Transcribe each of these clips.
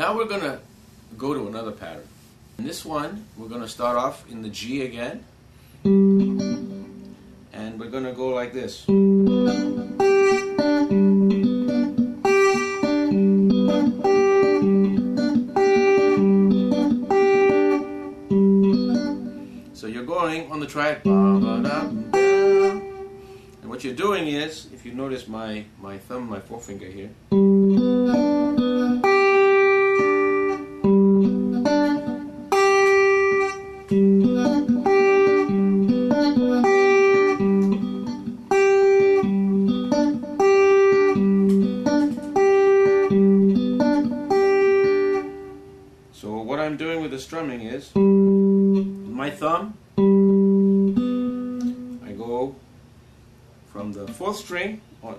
Now we're going to go to another pattern. In this one, we're going to start off in the G again. And we're going to go like this. So you're going on the track. And what you're doing is, if you notice my, my thumb, my forefinger here. I'm doing with the strumming is my thumb. I go from the fourth string on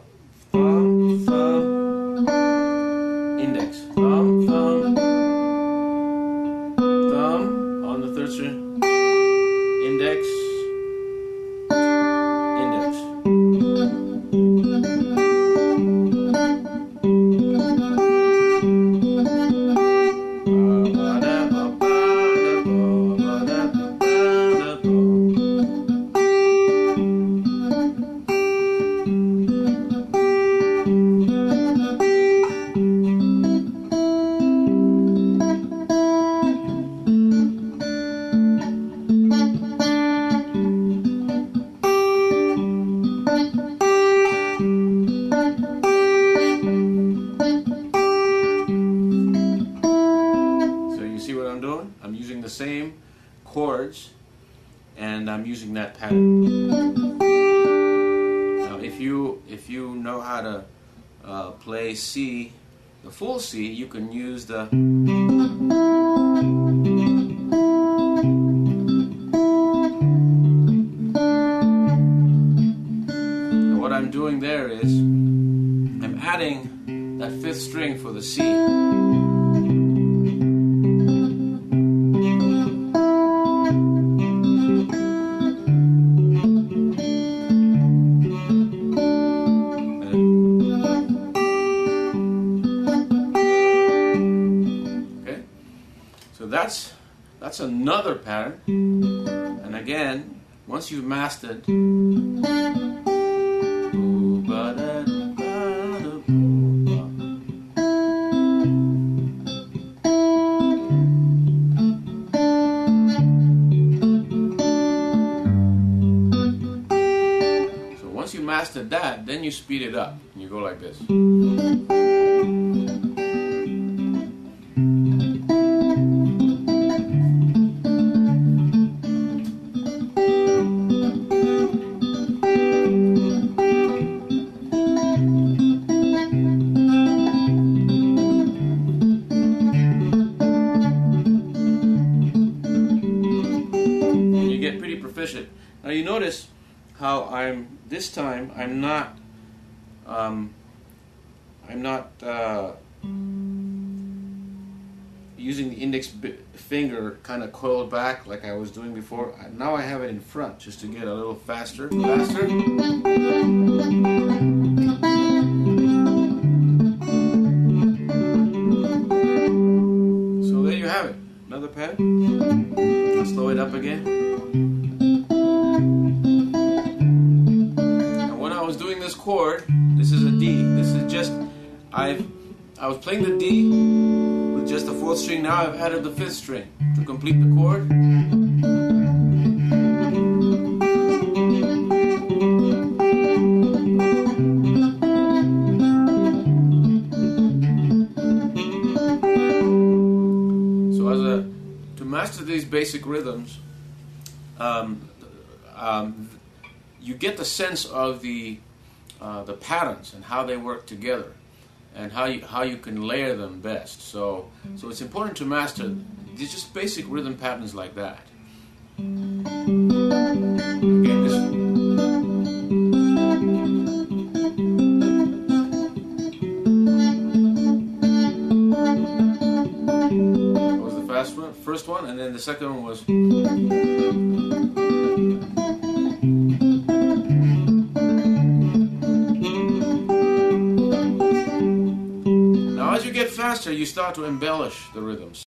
thumb thumb index. Thumb thumb thumb on the third string. Index index chords and I'm using that pattern. Now if you if you know how to uh, play C, the full C, you can use the what I'm doing there is I'm adding that fifth string for the C. so that's that's another pattern. And again, once you've mastered. So once you mastered that, then you speed it up and you go like this. Now you notice how I'm this time I'm not um, I'm not uh, using the index finger kind of coiled back like I was doing before. Now I have it in front just to get a little faster, faster. So there you have it. Another pad. I'll slow it up again. Chord, this is a D. This is just I've I was playing the D with just the fourth string. Now I've added the fifth string to complete the chord. So as a to master these basic rhythms, um, um, you get the sense of the uh, the patterns and how they work together, and how you how you can layer them best. So so it's important to master these just basic rhythm patterns like that. That was the fast one, first one, and then the second one was. Faster, you you start to embellish the rhythms.